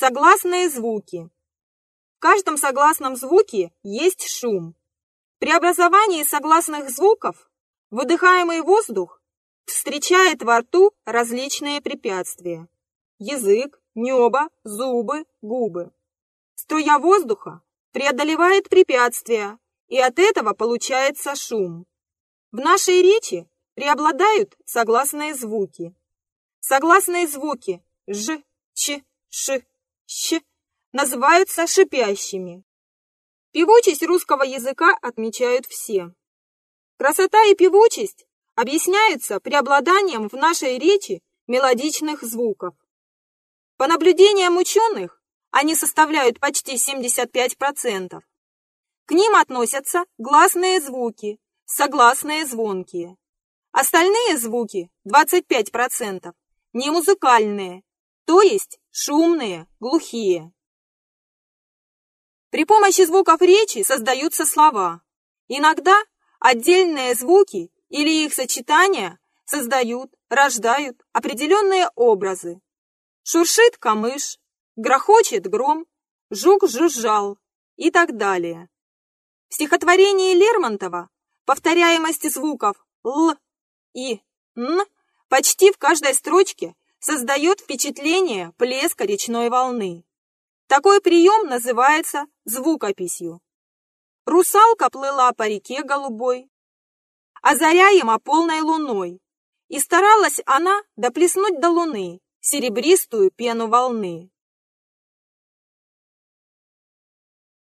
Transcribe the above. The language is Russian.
Согласные звуки. В каждом согласном звуке есть шум. При образовании согласных звуков выдыхаемый воздух встречает во рту различные препятствия. Язык, небо, зубы, губы. Струя воздуха преодолевает препятствия, и от этого получается шум. В нашей речи преобладают согласные звуки. Согласные звуки «ж», «ч», «ш», «щ» называются шипящими. Певучесть русского языка отмечают все. Красота и певучесть объясняются преобладанием в нашей речи мелодичных звуков. По наблюдениям ученых, они составляют почти 75%. К ним относятся гласные звуки, согласные звонкие. Остальные звуки, 25%, немузыкальные, то есть шумные, глухие. При помощи звуков речи создаются слова. Иногда отдельные звуки или их сочетания создают, рождают определенные образы. Шуршит камыш, грохочет гром, жук жужжал и так далее. В стихотворении Лермонтова повторяемость звуков «л» и «н» почти в каждой строчке создает впечатление плеска речной волны. Такой прием называется звукописью. Русалка плыла по реке голубой, озаряема полной луной, и старалась она доплеснуть до луны серебристую пену волны.